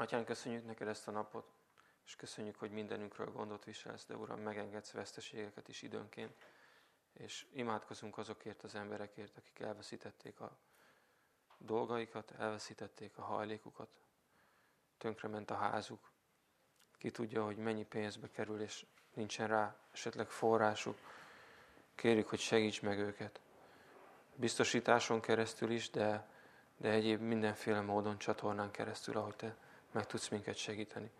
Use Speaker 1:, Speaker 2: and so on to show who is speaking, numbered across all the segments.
Speaker 1: Atyán, köszönjük neked ezt a napot, és köszönjük, hogy mindenünkről gondot viselsz, de Uram, megengedsz veszteségeket is időnként, és imádkozunk azokért az emberekért, akik elveszítették a dolgaikat, elveszítették a hajlékukat, tönkrement a házuk. Ki tudja, hogy mennyi pénzbe kerül, és nincsen rá esetleg forrásuk. Kérjük, hogy segíts meg őket. Biztosításon keresztül is, de, de egyéb mindenféle módon csatornán keresztül, ahogy Te meg tudsz minket segíteni.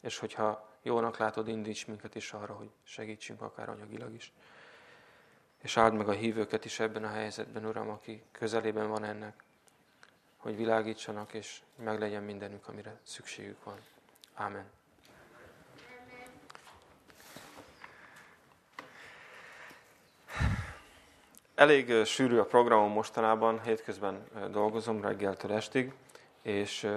Speaker 1: És hogyha jónak látod, indíts minket is arra, hogy segítsünk akár anyagilag is. És áld meg a hívőket is ebben a helyzetben, Uram, aki közelében van ennek, hogy világítsanak, és meglegyen mindenük, amire szükségük van. Amen. Elég sűrű a programom mostanában, hétközben dolgozom reggeltől estig, és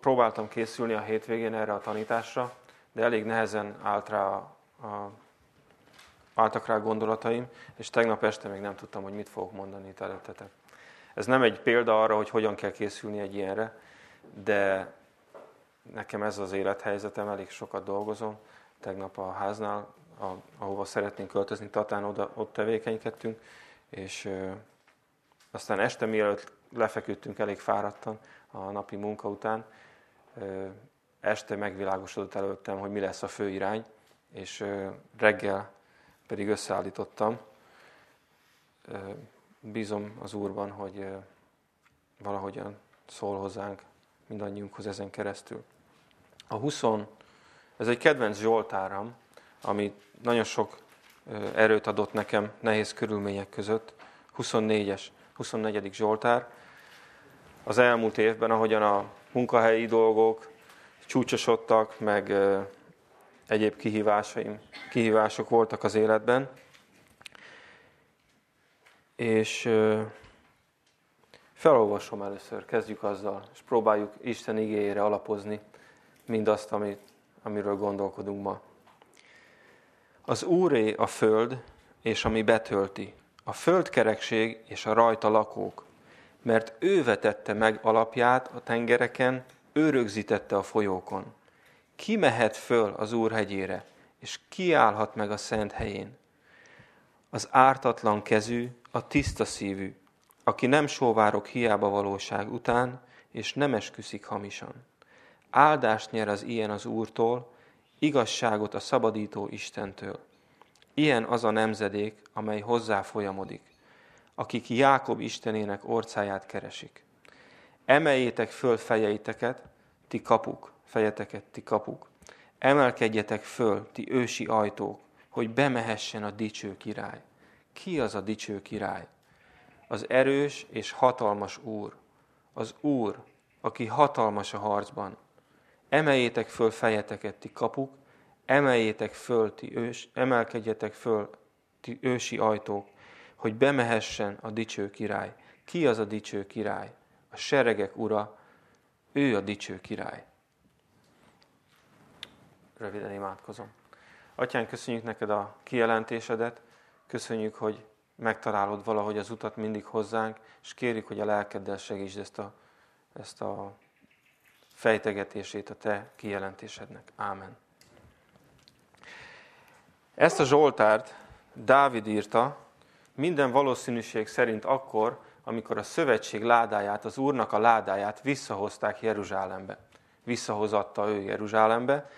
Speaker 1: próbáltam készülni a hétvégén erre a tanításra, de elég nehezen állt rá a, a, álltak rá gondolataim, és tegnap este még nem tudtam, hogy mit fogok mondani itt előttetek. Ez nem egy példa arra, hogy hogyan kell készülni egy ilyenre, de nekem ez az élethelyzetem, elég sokat dolgozom. Tegnap a háznál, ahova szeretnénk költözni, Tatán oda, ott tevékenykedtünk, és ö, aztán este mielőtt lefeküdtünk elég fáradtan a napi munka után, este megvilágosodott előttem, hogy mi lesz a fő irány, és reggel pedig összeállítottam bízom az Úrban, hogy valahogyan szól hozzánk mindannyiunkhoz ezen keresztül. A 20, ez egy kedvenc Zsoltáram, ami nagyon sok erőt adott nekem nehéz körülmények között. 24-es, 24. Zsoltár. Az elmúlt évben, ahogyan a munkahelyi dolgok csúcsosodtak, meg egyéb kihívásaim, kihívások voltak az életben, és felolvasom először, kezdjük azzal, és próbáljuk Isten igényére alapozni mindazt, amit, amiről gondolkodunk ma. Az Úré a föld, és ami betölti, a földkerekség és a rajta lakók, mert ő vetette meg alapját a tengereken, ő rögzítette a folyókon. Ki mehet föl az Úr hegyére, és ki állhat meg a szent helyén? Az ártatlan kezű, a tiszta szívű, aki nem sóvárok hiába valóság után, és nem esküszik hamisan. Áldást nyer az ilyen az Úrtól, igazságot a szabadító Istentől. Ilyen az a nemzedék, amely hozzá folyamodik, akik Jákob Istenének orcáját keresik. Emeljétek föl fejeiteket, ti kapuk, fejeteket, ti kapuk. Emelkedjetek föl, ti ősi ajtók, hogy bemehessen a dicső király. Ki az a dicső király? Az erős és hatalmas Úr. Az Úr, aki hatalmas a harcban. Emeljétek föl fejeteket, ti kapuk, emeljétek föl, ti ős, emelkedjetek föl, ti ősi ajtók, hogy bemehessen a dicső király. Ki az a dicső király? A seregek ura, ő a dicső király. Röviden imádkozom. Atyán, köszönjük neked a kijelentésedet, Köszönjük, hogy megtalálod valahogy az utat mindig hozzánk, és kérjük, hogy a lelkeddel segítsd ezt a, ezt a fejtegetését a te kijelentésednek. Ámen. Ezt a Zsoltárt Dávid írta, minden valószínűség szerint akkor, amikor a szövetség ládáját, az Úrnak a ládáját visszahozták Jeruzsálembe. Visszahozatta ő Jeruzsálembe,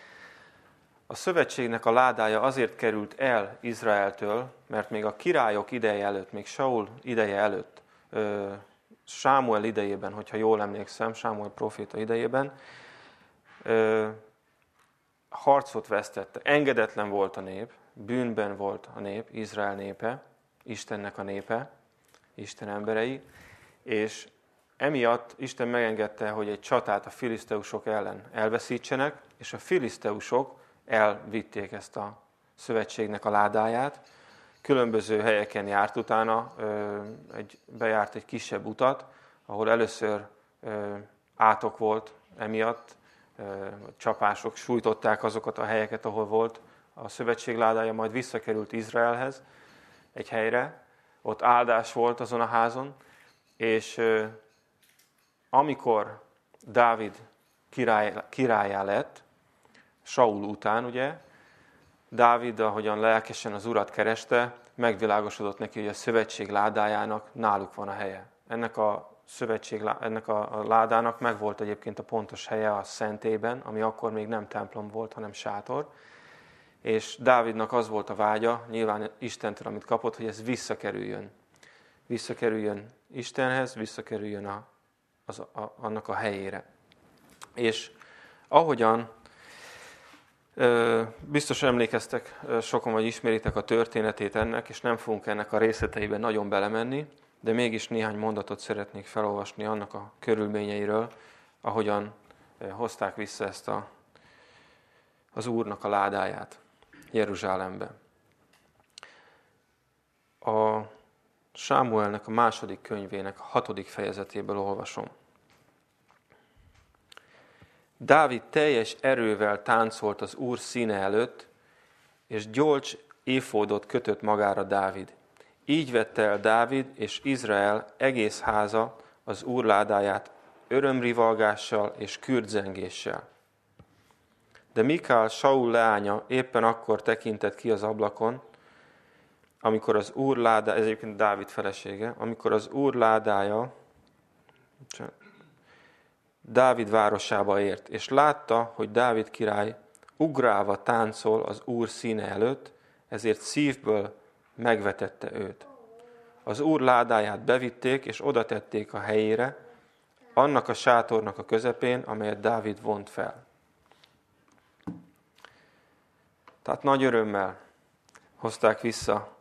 Speaker 1: a szövetségnek a ládája azért került el Izraeltől, mert még a királyok ideje előtt, még Saul ideje előtt, Sámuel idejében, hogyha jól emlékszem, Sámuel proféta idejében, harcot vesztette. Engedetlen volt a nép, bűnben volt a nép, Izrael népe, Istennek a népe, Isten emberei, és emiatt Isten megengedte, hogy egy csatát a filiszteusok ellen elveszítsenek, és a filiszteusok elvitték ezt a szövetségnek a ládáját. Különböző helyeken járt utána, egy, bejárt egy kisebb utat, ahol először átok volt emiatt, csapások sújtották azokat a helyeket, ahol volt a szövetség ládája, majd visszakerült Izraelhez egy helyre, ott áldás volt azon a házon, és amikor Dávid király, királyá lett, Saul után, ugye, Dávid, ahogyan lelkesen az urat kereste, megvilágosodott neki, hogy a szövetség ládájának náluk van a helye. Ennek a szövetség, ennek a ládának megvolt egyébként a pontos helye a szentében, ami akkor még nem templom volt, hanem sátor. És Dávidnak az volt a vágya, nyilván Istentől, amit kapott, hogy ez visszakerüljön. Visszakerüljön Istenhez, visszakerüljön a, az, a, annak a helyére. És ahogyan Biztos emlékeztek sokan, vagy ismeritek a történetét ennek, és nem fogunk ennek a részleteiben nagyon belemenni, de mégis néhány mondatot szeretnék felolvasni annak a körülményeiről, ahogyan hozták vissza ezt a, az Úrnak a ládáját Jeruzsálembe. A Sámuelnek a második könyvének a hatodik fejezetéből olvasom. Dávid teljes erővel táncolt az Úr színe előtt, és gyolcs éfódot kötött magára Dávid. Így vette el Dávid és Izrael egész háza az Úr ládáját örömrivalgással és kürdzengéssel. De Mikál, Saul leánya éppen akkor tekintett ki az ablakon, amikor az úr ládája, ez egyébként Dávid felesége, amikor az úr ládája, Dávid városába ért, és látta, hogy Dávid király ugrálva táncol az Úr színe előtt, ezért szívből megvetette őt. Az Úr ládáját bevitték, és oda tették a helyére, annak a sátornak a közepén, amelyet Dávid vont fel. Tehát nagy örömmel hozták vissza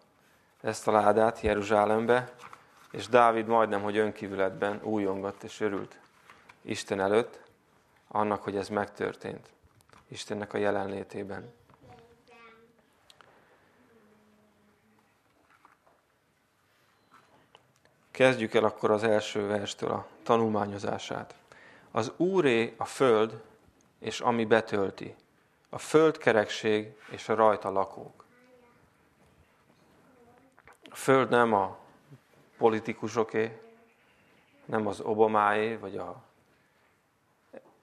Speaker 1: ezt a ládát Jeruzsálembe, és Dávid majdnem, hogy önkívületben újongott és örült. Isten előtt, annak, hogy ez megtörtént. Istennek a jelenlétében. Kezdjük el akkor az első verstől a tanulmányozását. Az Úré a föld, és ami betölti, a földkerekség és a rajta lakók. A föld nem a politikusoké, nem az Obamáé, vagy a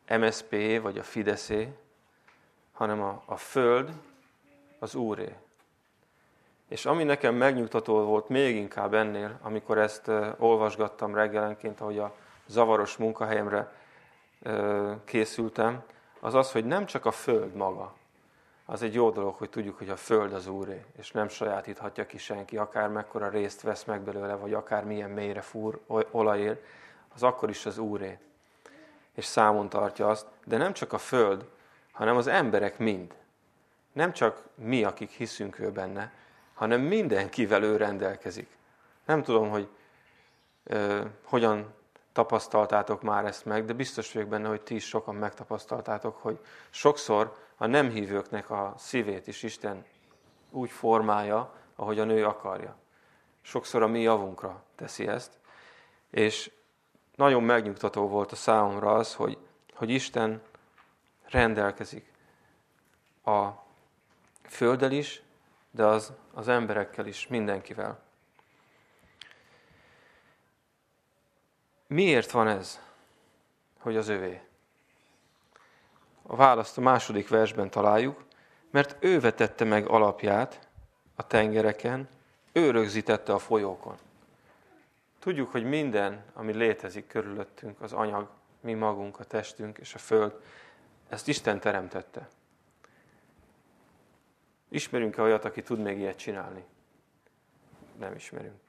Speaker 1: MSP vagy a Fideszé, hanem a, a Föld az Úré. És ami nekem megnyugtató volt még inkább ennél, amikor ezt olvasgattam reggelenként, ahogy a zavaros munkahelyemre készültem, az az, hogy nem csak a Föld maga. Az egy jó dolog, hogy tudjuk, hogy a Föld az Úré, és nem sajátíthatja ki senki, akár mekkora részt vesz meg belőle, vagy akár milyen mélyre fúr olajér, az akkor is az Úré és számon tartja azt, de nem csak a Föld, hanem az emberek mind. Nem csak mi, akik hiszünk ő benne, hanem mindenkivel ő rendelkezik. Nem tudom, hogy ö, hogyan tapasztaltátok már ezt meg, de biztos vagyok benne, hogy ti is sokan megtapasztaltátok, hogy sokszor a nem hívőknek a szívét is Isten úgy formálja, ahogy a nő akarja. Sokszor a mi javunkra teszi ezt, és nagyon megnyugtató volt a számomra az, hogy, hogy Isten rendelkezik a földdel is, de az, az emberekkel is, mindenkivel. Miért van ez, hogy az övé? A választ a második versben találjuk, mert ő vetette meg alapját a tengereken, ő rögzítette a folyókon. Tudjuk, hogy minden, ami létezik körülöttünk, az anyag, mi magunk, a testünk és a föld, ezt Isten teremtette. Ismerünk-e olyat, aki tud még ilyet csinálni? Nem ismerünk.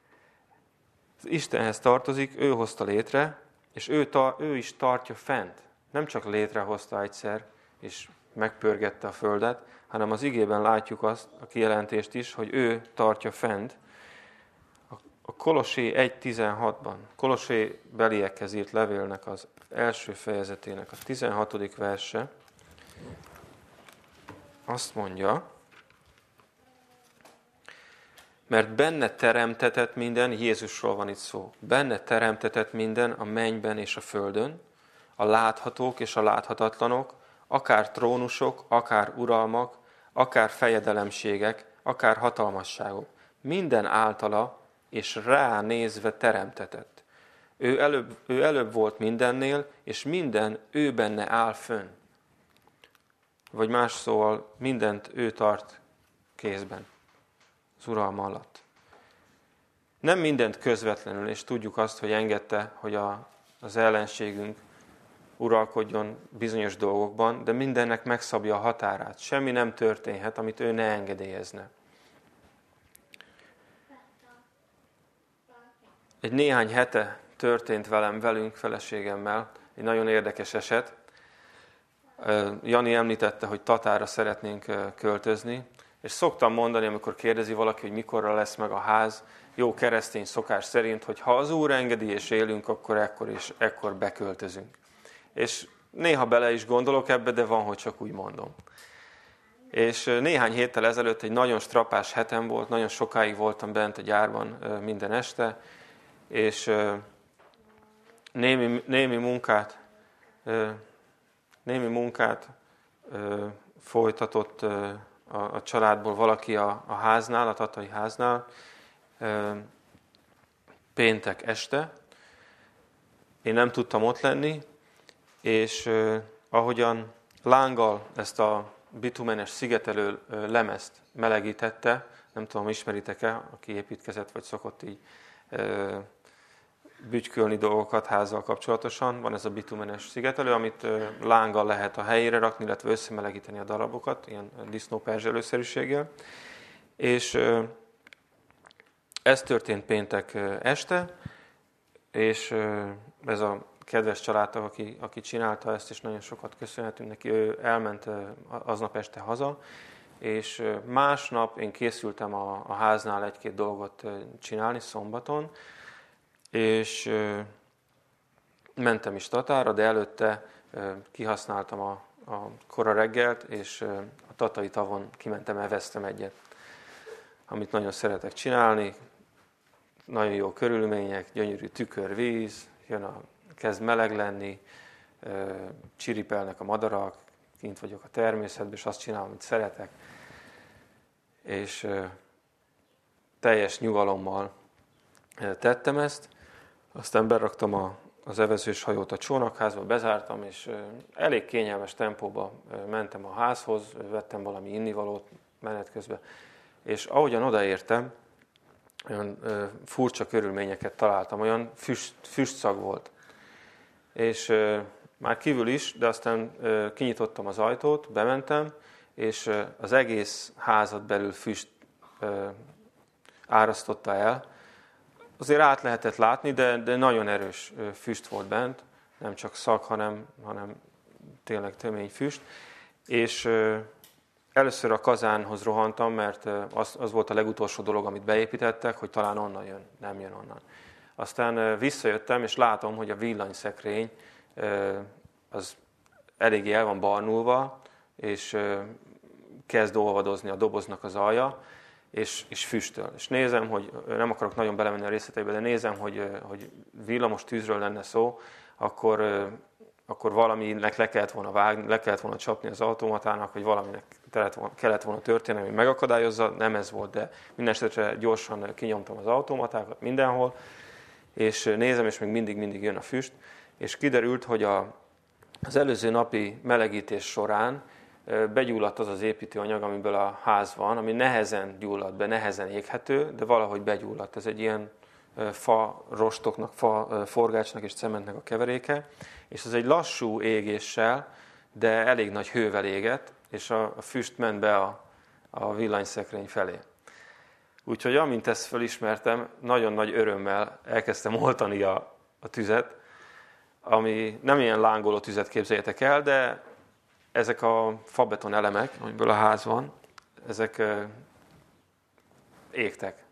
Speaker 1: Istenhez tartozik, ő hozta létre, és ő, ta, ő is tartja fent. Nem csak létrehozta egyszer, és megpörgette a földet, hanem az igében látjuk azt, a kijelentést is, hogy ő tartja fent, a Kolossé 1.16-ban, Kolossé beliekhez írt levélnek az első fejezetének a 16. verse azt mondja, mert benne teremtetett minden, Jézusról van itt szó, benne teremtetett minden a mennyben és a földön, a láthatók és a láthatatlanok, akár trónusok, akár uralmak, akár fejedelemségek, akár hatalmasságok. Minden általa és ránézve teremtetett. Ő előbb, ő előbb volt mindennél, és minden ő benne áll fönn. Vagy más szóval mindent ő tart kézben, az uralma alatt. Nem mindent közvetlenül, és tudjuk azt, hogy engedte, hogy a, az ellenségünk uralkodjon bizonyos dolgokban, de mindennek megszabja a határát. Semmi nem történhet, amit ő ne engedélyezne. Egy néhány hete történt velem, velünk, feleségemmel, egy nagyon érdekes eset. Jani említette, hogy Tatára szeretnénk költözni, és szoktam mondani, amikor kérdezi valaki, hogy mikorra lesz meg a ház, jó keresztény szokás szerint, hogy ha az Úr engedi és élünk, akkor ekkor és ekkor beköltözünk. És néha bele is gondolok ebbe, de van, hogy csak úgy mondom. És néhány héttel ezelőtt egy nagyon strapás hetem volt, nagyon sokáig voltam bent a gyárban minden este, és némi, némi munkát, némi munkát folytatott a, a családból valaki a, a háznál, a tatai háznál, péntek este. Én nem tudtam ott lenni, és ahogyan lánggal ezt a bitumenes szigetelő lemezt melegítette, nem tudom, ismeritek-e, aki építkezett, vagy szokott így bütykölni dolgokat házzal kapcsolatosan. Van ez a bitumenes szigetelő, amit lánggal lehet a helyére rakni, illetve összemelegíteni a darabokat, ilyen disznóperzselőszerűséggel. És ez történt péntek este, és ez a kedves családtag, aki, aki csinálta ezt, és nagyon sokat köszönhetünk neki, ő elment aznap este haza, és másnap én készültem a, a háznál egy-két dolgot csinálni szombaton, és mentem is Tatára, de előtte kihasználtam a, a kora reggelt, és a Tatai tavon kimentem, eveztem egyet, amit nagyon szeretek csinálni, nagyon jó körülmények, gyönyörű tükörvíz, jön a, kezd meleg lenni, csiripelnek a madarak, kint vagyok a természetben, és azt csinálom, amit szeretek. És teljes nyugalommal tettem ezt, aztán beraktam a, az evezős hajót a csónakházba, bezártam, és elég kényelmes tempóba mentem a házhoz, vettem valami innivalót menet közben, és ahogyan odaértem, olyan furcsa körülményeket találtam, olyan füst, füstszag volt. És már kívül is, de aztán kinyitottam az ajtót, bementem, és az egész házat belül füst árasztotta el, azért át lehetett látni, de, de nagyon erős füst volt bent, nem csak szag, hanem, hanem tényleg tömény füst. És először a kazánhoz rohantam, mert az, az volt a legutolsó dolog, amit beépítettek, hogy talán onnan jön, nem jön onnan. Aztán visszajöttem, és látom, hogy a villanyszekrény az eléggé el van barnulva, és kezd olvadozni a doboznak az alja, és, és füstöl. És nézem, hogy nem akarok nagyon belemenni a részleteibe, de nézem, hogy, hogy villamos tűzről lenne szó, akkor, akkor valaminek le kellett volna vágni, le kellett volna csapni az automatának, vagy valaminek kellett volna történni, ami megakadályozza, nem ez volt, de minden esetre gyorsan kinyomtam az automatákat mindenhol, és nézem, és még mindig-mindig jön a füst, és kiderült, hogy a, az előző napi melegítés során begyulladt az az építőanyag, amiből a ház van, ami nehezen gyullad be, nehezen éghető, de valahogy begyulladt. Ez egy ilyen fa rostoknak, fa forgácsnak és cementnek a keveréke, és ez egy lassú égéssel, de elég nagy hővel égett, és a füst ment be a, a villanyszekrény felé. Úgyhogy amint ezt felismertem, nagyon nagy örömmel elkezdtem oltani a, a tüzet, ami nem ilyen lángoló tüzet képzeljétek el, de ezek a fabeton elemek, amiből a ház van, ezek égtek.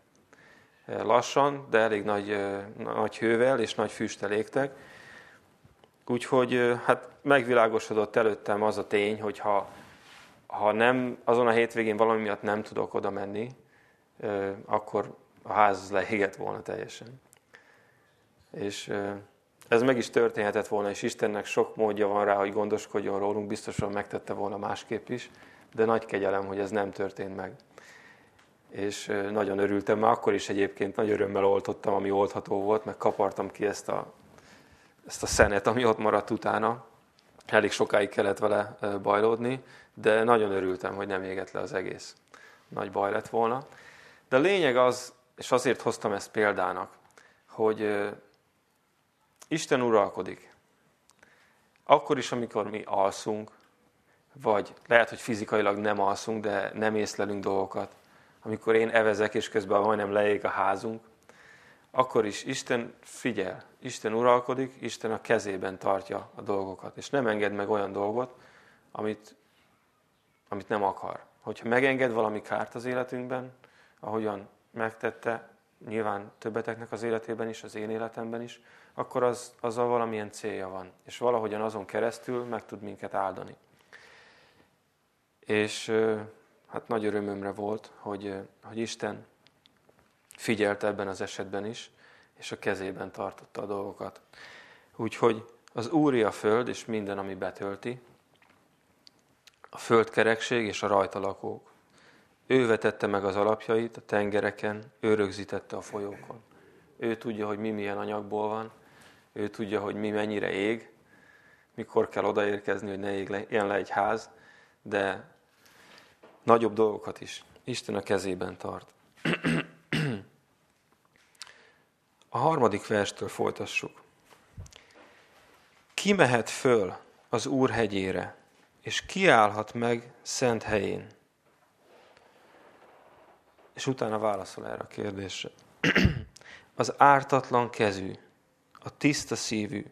Speaker 1: Lassan, de elég nagy, nagy hővel és nagy füsttel égtek. Úgyhogy hát megvilágosodott előttem az a tény, hogy ha, ha nem, azon a hétvégén valami miatt nem tudok oda menni, akkor a ház leégett volna teljesen. És ez meg is történhetett volna, és Istennek sok módja van rá, hogy gondoskodjon rólunk, biztosan megtette volna másképp is, de nagy kegyelem, hogy ez nem történt meg. és nagyon örültem, mert akkor is egyébként nagy örömmel oltottam, ami oldható volt, meg kapartam ki ezt a, ezt a szenet, ami ott maradt utána. Elég sokáig kellett vele bajlódni, de nagyon örültem, hogy nem égett le az egész. Nagy baj lett volna. De a lényeg az, és azért hoztam ezt példának, hogy Isten uralkodik. Akkor is, amikor mi alszunk, vagy lehet, hogy fizikailag nem alszunk, de nem észlelünk dolgokat, amikor én evezek, és közben majdnem leég a házunk, akkor is Isten figyel, Isten uralkodik, Isten a kezében tartja a dolgokat, és nem enged meg olyan dolgot, amit, amit nem akar. Hogyha megenged valami kárt az életünkben, ahogyan megtette, nyilván többeteknek az életében is, az én életemben is, akkor az, azzal valamilyen célja van. És valahogyan azon keresztül meg tud minket áldani. És hát nagy örömömre volt, hogy, hogy Isten figyelte ebben az esetben is, és a kezében tartotta a dolgokat. Úgyhogy az Úri a föld, és minden, ami betölti, a földkerekség és a rajta lakók. Ő vetette meg az alapjait a tengereken, ő rögzítette a folyókon. Ő tudja, hogy mi milyen anyagból van, ő tudja, hogy mi mennyire ég, mikor kell odaérkezni, hogy ne ég le, le egy ház, de nagyobb dolgokat is Isten a kezében tart. A harmadik verstől folytassuk. Ki mehet föl az Úr hegyére, és kiállhat meg szent helyén? És utána válaszol erre a kérdésre. Az ártatlan kezű, a tiszta szívű,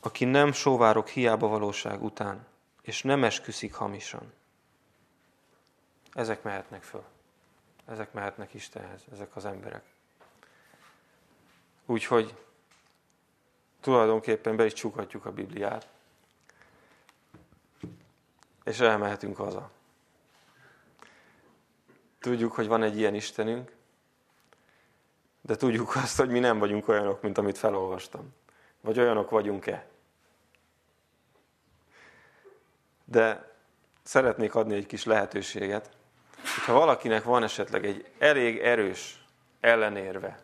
Speaker 1: aki nem sóvárok hiába valóság után, és nem esküszik hamisan. Ezek mehetnek föl. Ezek mehetnek Istenhez, ezek az emberek. Úgyhogy tulajdonképpen be is csukhatjuk a Bibliát, és elmehetünk haza. Tudjuk, hogy van egy ilyen Istenünk, de tudjuk azt, hogy mi nem vagyunk olyanok, mint amit felolvastam. Vagy olyanok vagyunk-e. De szeretnék adni egy kis lehetőséget, hogyha valakinek van esetleg egy elég erős ellenérve,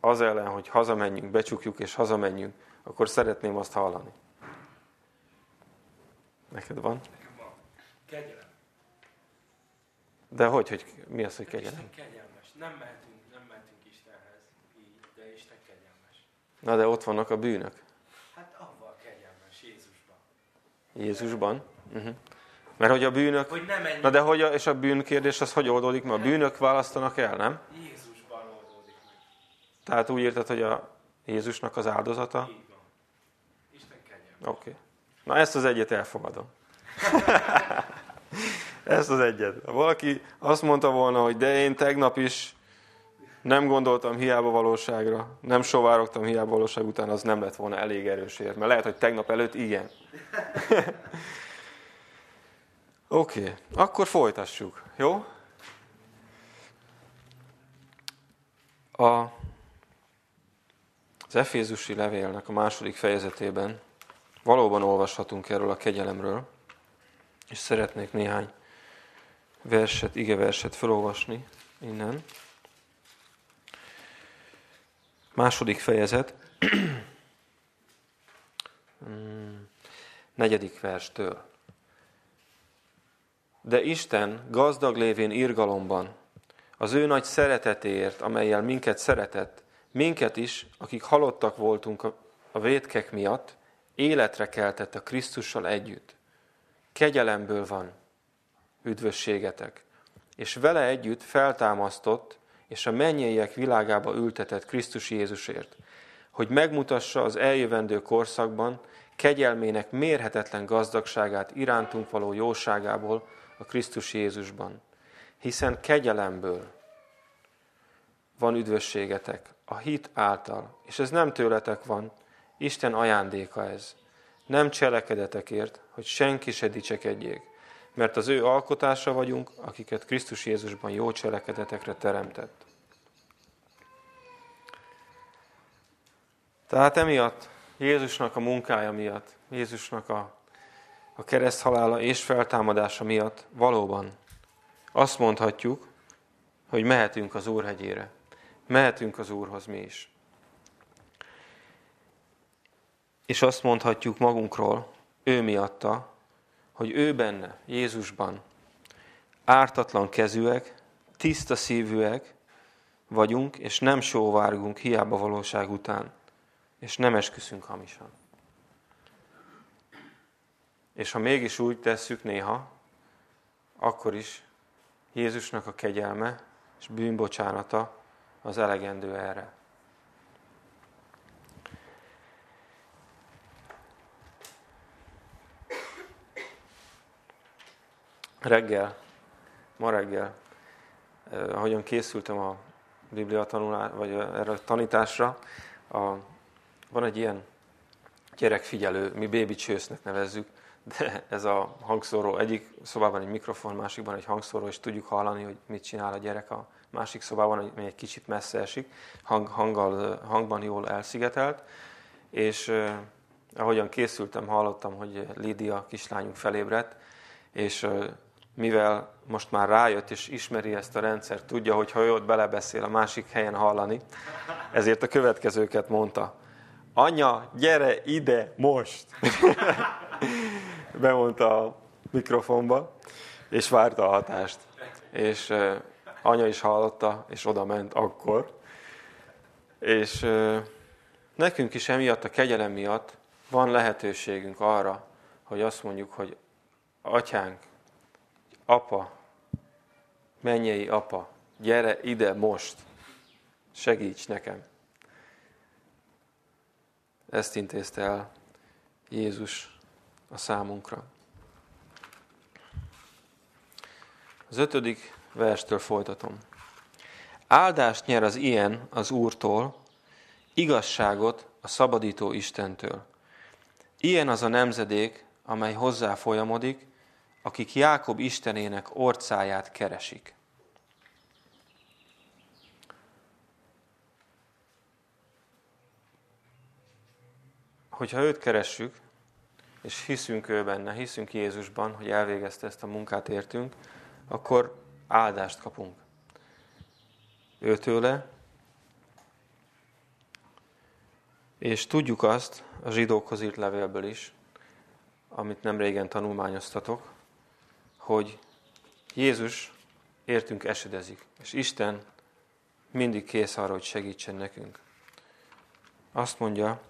Speaker 1: az ellen, hogy hazamenjünk, becsukjuk és hazamenjünk, akkor szeretném azt hallani. Neked van?
Speaker 2: Nekem van. Kegyelem.
Speaker 1: De hogy, hogy mi az, hogy kegyelem?
Speaker 2: Isten kegyelmes. Nem mehetünk, így, de Isten kegyelmes.
Speaker 1: Na de ott vannak a bűnök.
Speaker 2: Hát avval kegyelmes Jézusban.
Speaker 1: Jézusban. Uh-huh. Mert hogy a bűnök...
Speaker 2: Hogy nem.
Speaker 1: Na de hogy a, és a bűnkérdés az hogy oldódik? Mert a bűnök választanak el, nem?
Speaker 2: Jézusban oldódik meg.
Speaker 1: Tehát úgy érted, hogy a Jézusnak az áldozata?
Speaker 2: Így van. Isten kegyelmes.
Speaker 1: Oké. Okay. Na ezt az egyet elfogadom. ezt az egyet. Ha valaki azt mondta volna, hogy de én tegnap is nem gondoltam hiába valóságra, nem sovárogtam hiába valóság után, az nem lett volna elég erősért. Mert lehet, hogy tegnap előtt igen. Oké, okay. akkor folytassuk, jó? A, az Efézusi levélnek a második fejezetében valóban olvashatunk erről a kegyelemről, és szeretnék néhány verset, ige verset felolvasni innen. Második fejezet, hmm, negyedik verstől. De Isten gazdag lévén irgalomban, az ő nagy szeretetéért, amelyel minket szeretett, minket is, akik halottak voltunk a vétkek miatt, életre keltett a Krisztussal együtt. Kegyelemből van üdvösségetek, és vele együtt feltámasztott, és a mennyeiek világába ültetett Krisztus Jézusért, hogy megmutassa az eljövendő korszakban kegyelmének mérhetetlen gazdagságát irántunk való jóságából, a Krisztus Jézusban. Hiszen kegyelemből van üdvösségetek, a hit által, és ez nem tőletek van, Isten ajándéka ez. Nem cselekedetekért, hogy senki se dicsekedjék, mert az ő alkotása vagyunk, akiket Krisztus Jézusban jó cselekedetekre teremtett. Tehát emiatt, Jézusnak a munkája miatt, Jézusnak a, a kereszt és feltámadása miatt valóban azt mondhatjuk, hogy mehetünk az Úrhegyére. Mehetünk az Úrhoz mi is. És azt mondhatjuk magunkról, ő miatta, hogy ő benne, Jézusban ártatlan kezűek, tiszta szívűek vagyunk, és nem sóvárgunk hiába valóság után, és nem esküszünk hamisan. És ha mégis úgy tesszük néha, akkor is Jézusnak a kegyelme és bűnbocsánata az elegendő erre. Reggel, ma reggel, eh, ahogyan készültem a Biblia tanulás, vagy erre a tanításra, a, van egy ilyen gyerekfigyelő, mi baby csősznek nevezzük, de ez a hangszóró, egyik szobában egy mikrofon, másikban egy hangszóró, és tudjuk hallani, hogy mit csinál a gyerek a másik szobában, ami egy kicsit messze esik, hang, hanggal, hangban jól elszigetelt, és eh, ahogyan készültem, hallottam, hogy Lídia kislányunk felébredt, és mivel most már rájött és ismeri ezt a rendszert, tudja, hogy ha ő ott belebeszél, a másik helyen hallani, ezért a következőket mondta. Anya, gyere ide most! Bemondta a mikrofonba, és várta a hatást. És uh, anya is hallotta, és oda ment akkor. És uh, nekünk is emiatt, a kegyelem miatt van lehetőségünk arra, hogy azt mondjuk, hogy atyánk, apa, mennyei apa, gyere ide most, segíts nekem. Ezt intézte el Jézus a számunkra. Az ötödik verstől folytatom. Áldást nyer az ilyen az Úrtól, igazságot a szabadító Istentől. Ilyen az a nemzedék, amely hozzá folyamodik, akik Jákob Istenének orcáját keresik. Hogyha őt keressük, és hiszünk ő benne, hiszünk Jézusban, hogy elvégezte ezt a munkát értünk, akkor áldást kapunk. Őtőle, és tudjuk azt a zsidókhoz írt levélből is, amit nem régen tanulmányoztatok, hogy Jézus értünk esedezik, és Isten mindig kész arra, hogy segítsen nekünk. Azt mondja,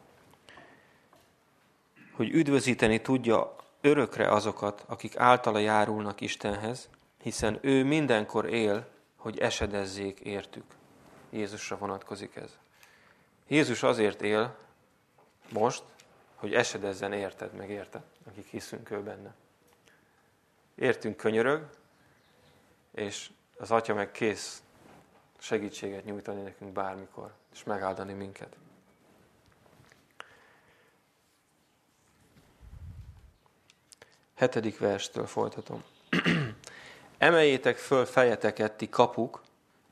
Speaker 1: hogy üdvözíteni tudja örökre azokat, akik általa járulnak Istenhez, hiszen ő mindenkor él, hogy esedezzék értük. Jézusra vonatkozik ez. Jézus azért él most, hogy esedezzen érted, meg érted, akik hiszünk ő benne értünk könyörög, és az Atya meg kész segítséget nyújtani nekünk bármikor, és megáldani minket. Hetedik verstől folytatom. Emeljétek föl fejeteket, ti kapuk,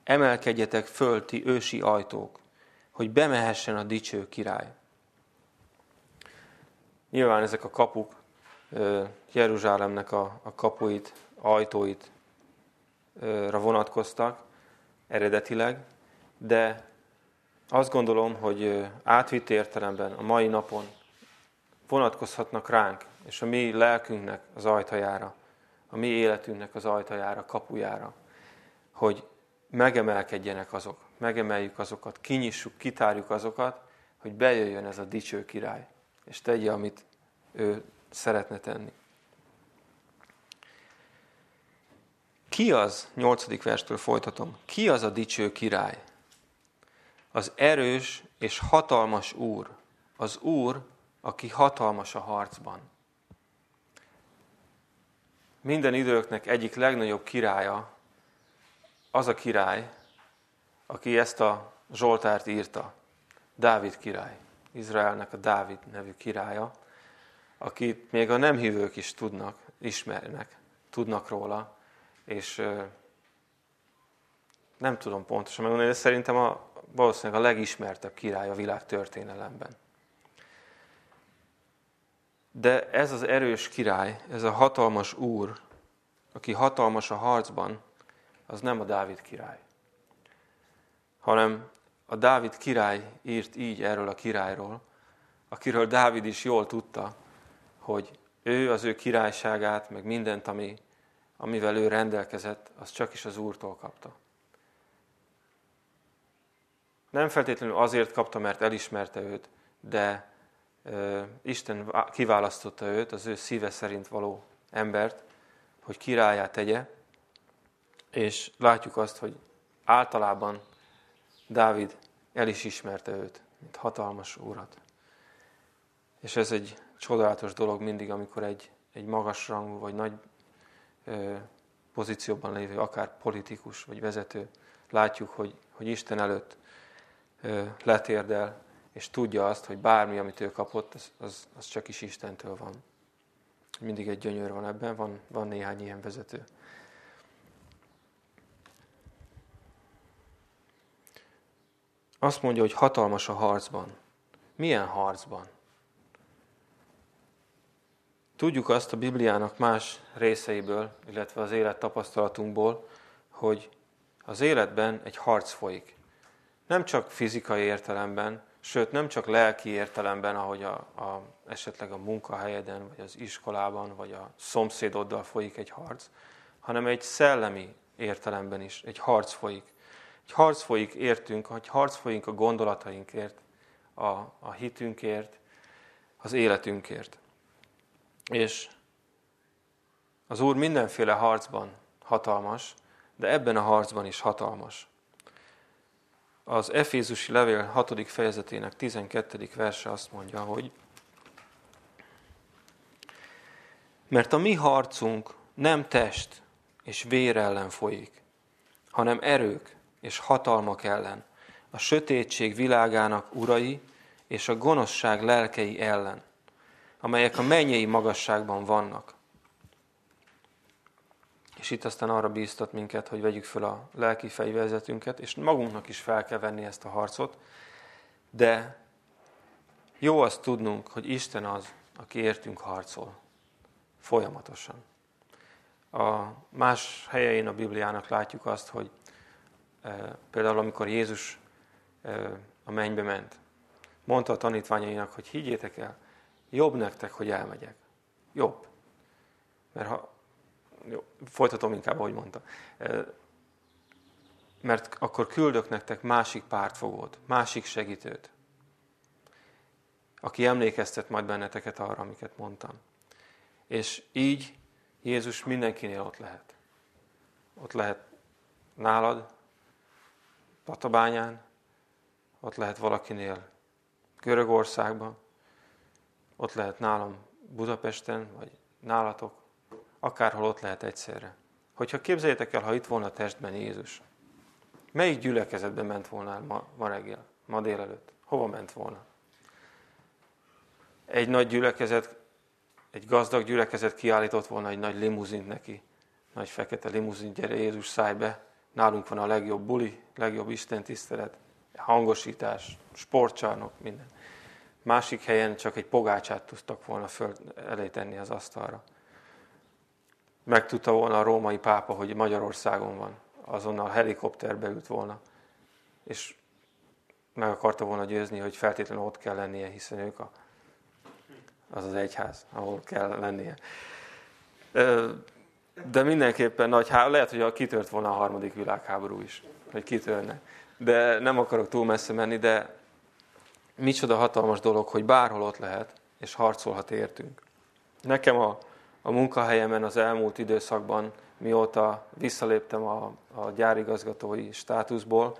Speaker 1: emelkedjetek föl, ti ősi ajtók, hogy bemehessen a dicső király. Nyilván ezek a kapuk Jeruzsálemnek a, a kapuit, ajtóit vonatkoztak eredetileg, de azt gondolom, hogy átvitt értelemben a mai napon vonatkozhatnak ránk, és a mi lelkünknek az ajtajára, a mi életünknek az ajtajára, kapujára, hogy megemelkedjenek azok, megemeljük azokat, kinyissuk, kitárjuk azokat, hogy bejöjjön ez a dicső király, és tegye, amit ő szeretne tenni. Ki az, nyolcadik verstől folytatom, ki az a dicső király? Az erős és hatalmas úr, az úr, aki hatalmas a harcban. Minden időknek egyik legnagyobb királya az a király, aki ezt a Zsoltárt írta, Dávid király, Izraelnek a Dávid nevű királya, akit még a nem hívők is tudnak, ismernek, tudnak róla, és nem tudom pontosan megmondani, de szerintem a, valószínűleg a legismertebb király a világ történelemben. De ez az erős király, ez a hatalmas úr, aki hatalmas a harcban, az nem a Dávid király. Hanem a Dávid király írt így erről a királyról, akiről Dávid is jól tudta, hogy ő az ő királyságát, meg mindent, ami, amivel ő rendelkezett, az csak is az Úrtól kapta. Nem feltétlenül azért kapta, mert elismerte őt, de ö, Isten kiválasztotta őt, az ő szíve szerint való embert, hogy királyát tegye, és látjuk azt, hogy általában Dávid el is ismerte őt, mint hatalmas úrat. És ez egy csodálatos dolog mindig, amikor egy, egy magas rangú vagy nagy ö, pozícióban lévő, akár politikus vagy vezető, látjuk, hogy, hogy Isten előtt ö, letérdel, és tudja azt, hogy bármi, amit ő kapott, az, az, az csak is Istentől van. Mindig egy gyönyör van ebben, van, van néhány ilyen vezető. Azt mondja, hogy hatalmas a harcban. Milyen harcban? Tudjuk azt a Bibliának más részeiből, illetve az élet tapasztalatunkból, hogy az életben egy harc folyik. Nem csak fizikai értelemben, sőt nem csak lelki értelemben, ahogy a, a, esetleg a munkahelyeden, vagy az iskolában, vagy a szomszédoddal folyik egy harc, hanem egy szellemi értelemben is egy harc folyik. Egy harc folyik értünk, egy harc folyik a gondolatainkért, a, a hitünkért, az életünkért. És az Úr mindenféle harcban hatalmas, de ebben a harcban is hatalmas. Az Efézusi levél 6. fejezetének 12. verse azt mondja, hogy mert a mi harcunk nem test és vér ellen folyik, hanem erők és hatalmak ellen, a sötétség világának urai és a gonoszság lelkei ellen, amelyek a mennyei magasságban vannak. És itt aztán arra bíztat minket, hogy vegyük fel a lelki fejvezetünket, és magunknak is fel kell venni ezt a harcot, de jó azt tudnunk, hogy Isten az, aki értünk harcol. Folyamatosan. A más helyein a Bibliának látjuk azt, hogy e, például amikor Jézus e, a mennybe ment, mondta a tanítványainak, hogy higgyétek el, jobb nektek, hogy elmegyek. Jobb. Mert ha, jó, folytatom inkább, ahogy mondta. Mert akkor küldök nektek másik pártfogót, másik segítőt, aki emlékeztet majd benneteket arra, amiket mondtam. És így Jézus mindenkinél ott lehet. Ott lehet nálad, Tatabányán, ott lehet valakinél Görögországban, ott lehet nálam Budapesten, vagy nálatok, akárhol ott lehet egyszerre. Hogyha képzeljétek el, ha itt volna testben Jézus, melyik gyülekezetben ment volna ma, ma reggel, ma délelőtt? Hova ment volna? Egy nagy gyülekezet, egy gazdag gyülekezet kiállított volna egy nagy limuzint neki. Nagy fekete limuzint, gyere Jézus, szállj. Nálunk van a legjobb buli, legjobb Isten tisztelet, hangosítás, sportcsarnok, minden. Másik helyen csak egy pogácsát tudtak volna föl elé tenni az asztalra. Megtudta volna a római pápa, hogy Magyarországon van. Azonnal helikopterbe ült volna. És meg akarta volna győzni, hogy feltétlenül ott kell lennie, hiszen ők a, az az egyház, ahol kell lennie. De mindenképpen nagy há... lehet, hogy kitört volna a harmadik világháború is, hogy kitörne. De nem akarok túl messze menni, de micsoda hatalmas dolog, hogy bárhol ott lehet, és harcolhat értünk. Nekem a, a munkahelyemen az elmúlt időszakban, mióta visszaléptem a, a gyárigazgatói státuszból,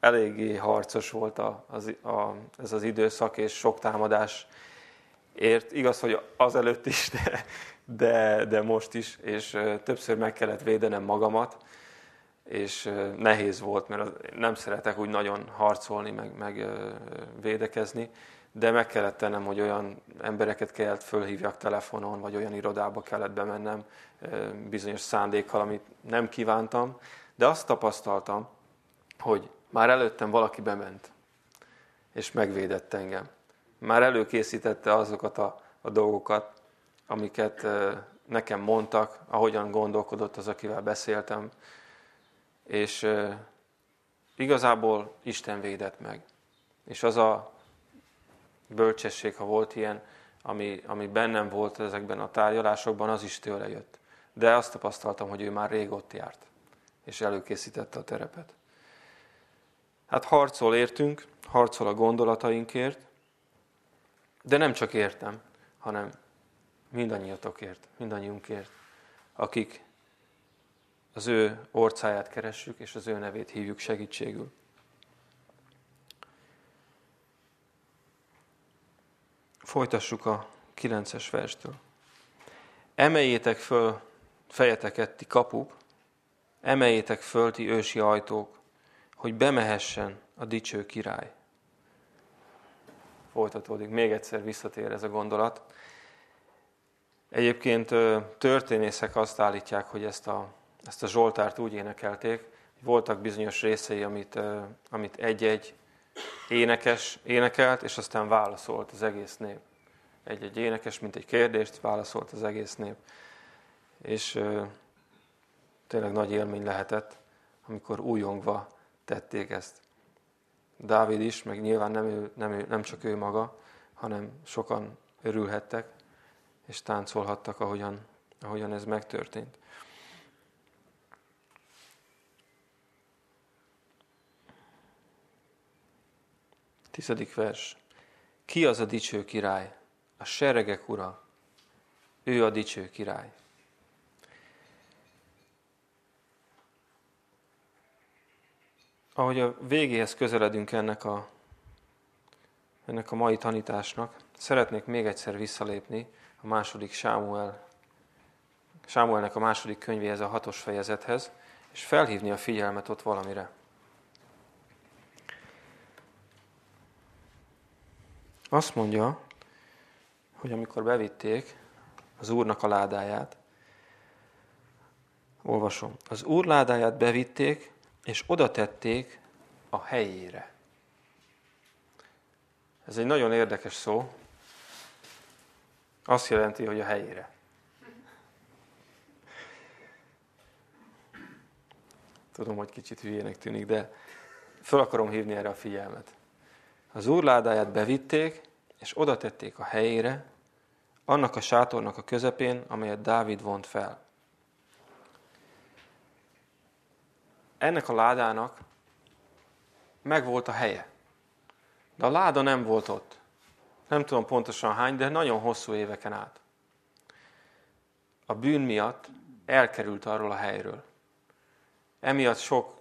Speaker 1: eléggé harcos volt a, az, a, ez az időszak, és sok támadás ért. Igaz, hogy azelőtt is, de, de, de most is, és többször meg kellett védenem magamat, és nehéz volt, mert nem szeretek úgy nagyon harcolni, meg, meg védekezni, de meg kellett tennem, hogy olyan embereket kellett fölhívjak telefonon, vagy olyan irodába kellett bemennem bizonyos szándékkal, amit nem kívántam, de azt tapasztaltam, hogy már előttem valaki bement, és megvédett engem. Már előkészítette azokat a a dolgokat, amiket nekem mondtak, ahogyan gondolkodott az, akivel beszéltem. És igazából Isten védett meg. És az a bölcsesség, ha volt ilyen, ami, ami bennem volt ezekben a tárgyalásokban, az is tőle jött. De azt tapasztaltam, hogy ő már rég ott járt, és előkészítette a terepet. Hát harcol értünk, harcol a gondolatainkért, de nem csak értem, hanem mindannyiatokért, mindannyiunkért, akik az ő orcáját keressük, és az ő nevét hívjuk segítségül. Folytassuk a 9-es verstől. Emeljétek föl fejeteket, ti kapuk, emeljétek föl, ti ősi ajtók, hogy bemehessen a dicső király. Folytatódik, még egyszer visszatér ez a gondolat. Egyébként történészek azt állítják, hogy ezt a, ezt a Zsoltárt úgy énekelték, hogy voltak bizonyos részei, amit, amit egy-egy énekes énekelt, és aztán válaszolt az egész nép. Egy-egy énekes, mint egy kérdést, válaszolt az egész nép. És tényleg nagy élmény lehetett, amikor újongva tették ezt. Dávid is, meg nyilván nem, ő, nem, ő, nem csak ő maga, hanem sokan örülhettek, és táncolhattak, ahogyan, ahogyan ez megtörtént. Tizedik vers. Ki az a dicső király? A seregek ura. Ő a dicső király. Ahogy a végéhez közeledünk ennek a, ennek a mai tanításnak, szeretnék még egyszer visszalépni a második Sámuel, Sámuelnek a második könyvéhez, a hatos fejezethez, és felhívni a figyelmet ott valamire. Azt mondja, hogy amikor bevitték az úrnak a ládáját, olvasom, az úr ládáját bevitték, és oda tették a helyére. Ez egy nagyon érdekes szó. Azt jelenti, hogy a helyére. Tudom, hogy kicsit hülyének tűnik, de fel akarom hívni erre a figyelmet. Az úrládáját bevitték, és oda tették a helyére, annak a sátornak a közepén, amelyet Dávid vont fel. ennek a ládának megvolt a helye. De a láda nem volt ott. Nem tudom pontosan hány, de nagyon hosszú éveken át. A bűn miatt elkerült arról a helyről. Emiatt sok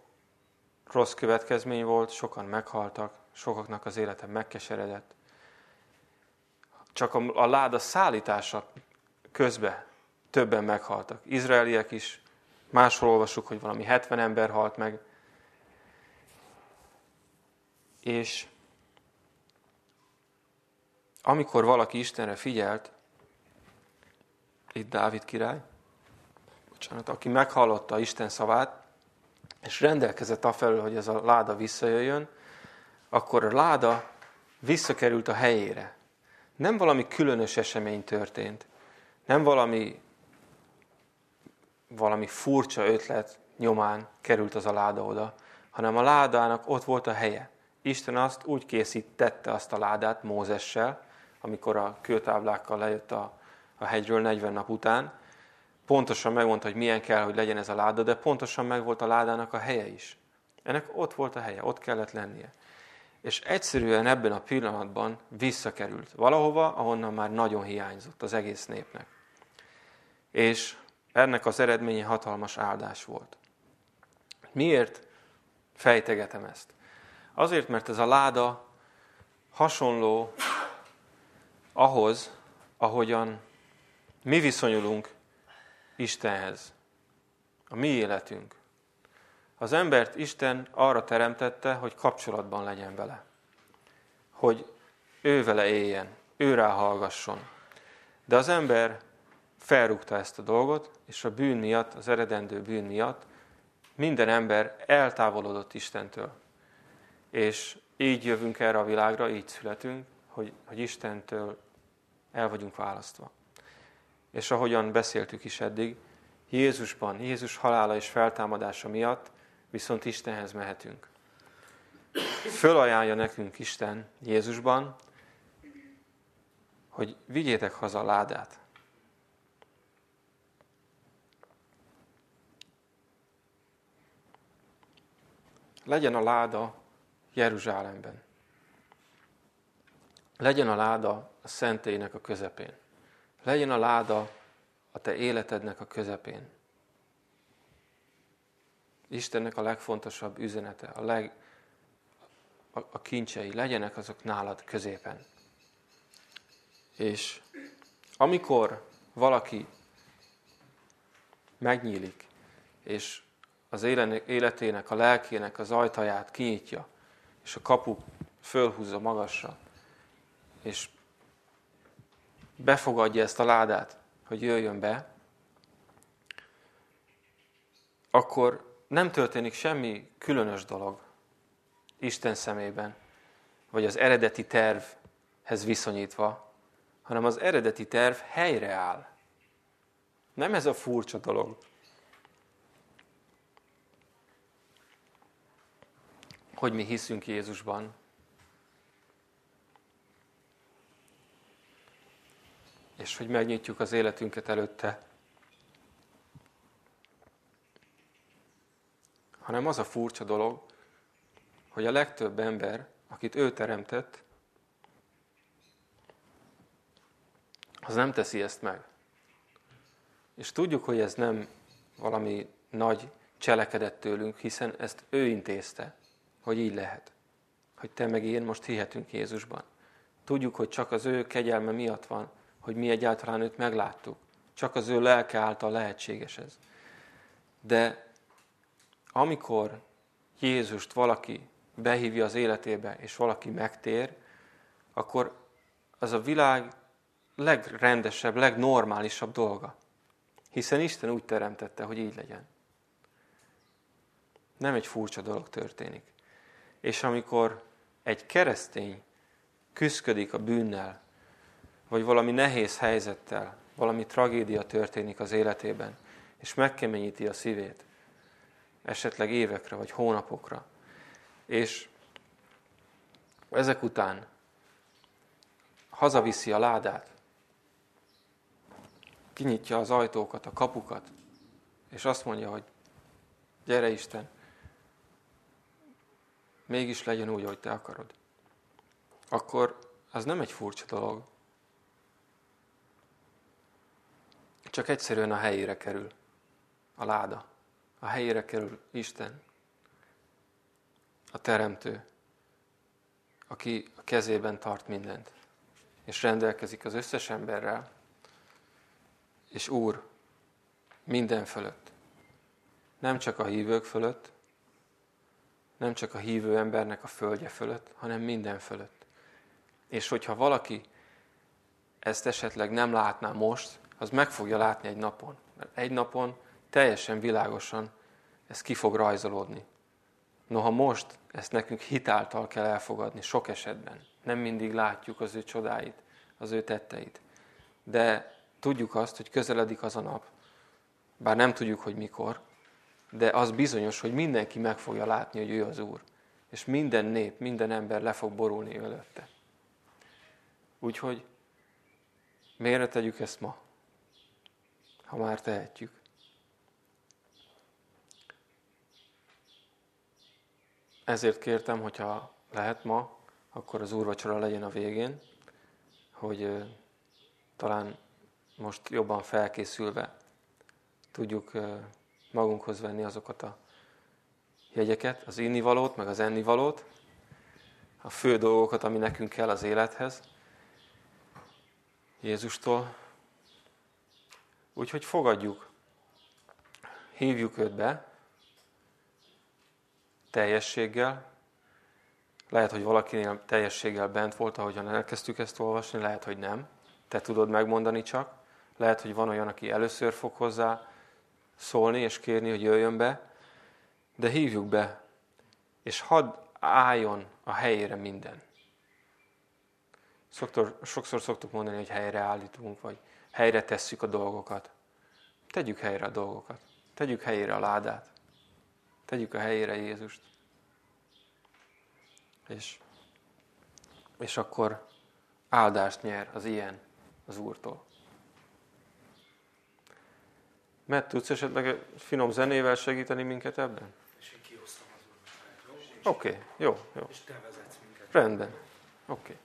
Speaker 1: rossz következmény volt, sokan meghaltak, sokaknak az élete megkeseredett. Csak a, láda szállítása közben többen meghaltak. Izraeliek is, Máshol olvasjuk, hogy valami 70 ember halt meg. És amikor valaki Istenre figyelt, itt Dávid király, bocsánat, aki meghallotta Isten szavát, és rendelkezett afelől, hogy ez a láda visszajöjjön, akkor a láda visszakerült a helyére. Nem valami különös esemény történt, nem valami valami furcsa ötlet nyomán került az a láda oda, hanem a ládának ott volt a helye. Isten azt úgy készítette azt a ládát Mózessel, amikor a kőtáblákkal lejött a, a hegyről 40 nap után. Pontosan megmondta, hogy milyen kell, hogy legyen ez a láda, de pontosan meg volt a ládának a helye is. Ennek ott volt a helye, ott kellett lennie. És egyszerűen ebben a pillanatban visszakerült valahova, ahonnan már nagyon hiányzott az egész népnek. És ennek az eredménye hatalmas áldás volt. Miért fejtegetem ezt? Azért, mert ez a láda hasonló ahhoz, ahogyan mi viszonyulunk Istenhez. A mi életünk. Az embert Isten arra teremtette, hogy kapcsolatban legyen vele. Hogy ő vele éljen, ő rá hallgasson. De az ember felrúgta ezt a dolgot, és a bűn miatt, az eredendő bűn miatt minden ember eltávolodott Istentől. És így jövünk erre a világra, így születünk, hogy, hogy Istentől el vagyunk választva. És ahogyan beszéltük is eddig, Jézusban, Jézus halála és feltámadása miatt viszont Istenhez mehetünk. Fölajánlja nekünk Isten Jézusban, hogy vigyétek haza a ládát. Legyen a láda Jeruzsálemben. Legyen a láda a szentélynek a közepén. Legyen a láda a te életednek a közepén. Istennek a legfontosabb üzenete, a, leg, a, a kincsei, legyenek azok nálad középen. És amikor valaki megnyílik, és az életének, a lelkének az ajtaját kinyitja, és a kapu fölhúzza magasra, és befogadja ezt a ládát, hogy jöjjön be, akkor nem történik semmi különös dolog Isten szemében, vagy az eredeti tervhez viszonyítva, hanem az eredeti terv helyreáll. Nem ez a furcsa dolog. Hogy mi hiszünk Jézusban. És hogy megnyitjuk az életünket előtte. Hanem az a furcsa dolog, hogy a legtöbb ember, akit ő teremtett, az nem teszi ezt meg. És tudjuk, hogy ez nem valami nagy cselekedett tőlünk, hiszen ezt ő intézte, hogy így lehet. Hogy te meg én most hihetünk Jézusban. Tudjuk, hogy csak az ő kegyelme miatt van, hogy mi egyáltalán őt megláttuk. Csak az ő lelke által lehetséges ez. De amikor Jézust valaki behívja az életébe, és valaki megtér, akkor az a világ legrendesebb, legnormálisabb dolga. Hiszen Isten úgy teremtette, hogy így legyen. Nem egy furcsa dolog történik. És amikor egy keresztény küzdik a bűnnel, vagy valami nehéz helyzettel, valami tragédia történik az életében, és megkeményíti a szívét, esetleg évekre vagy hónapokra, és ezek után hazaviszi a ládát, kinyitja az ajtókat, a kapukat, és azt mondja, hogy gyere Isten, mégis legyen úgy, ahogy te akarod. Akkor az nem egy furcsa dolog. Csak egyszerűen a helyére kerül a láda. A helyére kerül Isten, a Teremtő, aki a kezében tart mindent, és rendelkezik az összes emberrel, és Úr minden fölött. Nem csak a hívők fölött, nem csak a hívő embernek a földje fölött, hanem minden fölött. És hogyha valaki ezt esetleg nem látná most, az meg fogja látni egy napon. Mert egy napon teljesen világosan ez ki fog rajzolódni. Noha most ezt nekünk hitáltal kell elfogadni, sok esetben. Nem mindig látjuk az ő csodáit, az ő tetteit. De tudjuk azt, hogy közeledik az a nap, bár nem tudjuk, hogy mikor, de az bizonyos, hogy mindenki meg fogja látni, hogy ő az Úr. És minden nép, minden ember le fog borulni előtte. Úgyhogy miért tegyük ezt ma, ha már tehetjük? Ezért kértem, hogyha lehet ma, akkor az úrvacsora legyen a végén, hogy talán most jobban felkészülve tudjuk magunkhoz venni azokat a jegyeket, az innivalót, meg az ennivalót, a fő dolgokat, ami nekünk kell az élethez, Jézustól. Úgyhogy fogadjuk, hívjuk őt be, teljességgel. Lehet, hogy valakinél teljességgel bent volt, ahogyan elkezdtük ezt olvasni, lehet, hogy nem. Te tudod megmondani csak. Lehet, hogy van olyan, aki először fog hozzá szólni és kérni, hogy jöjjön be, de hívjuk be, és hadd álljon a helyére minden. Sokszor, sokszor szoktuk mondani, hogy helyreállítunk, vagy helyre tesszük a dolgokat. Tegyük helyre a dolgokat. Tegyük helyére a ládát. Tegyük a helyére Jézust. És, és akkor áldást nyer az ilyen az Úrtól. Mert tudsz esetleg finom zenével segíteni minket ebben?
Speaker 2: És én kihoztam az?
Speaker 1: Oké, okay, jó, jó.
Speaker 2: És te vezetsz minket.
Speaker 1: Rendben. Oké. Okay.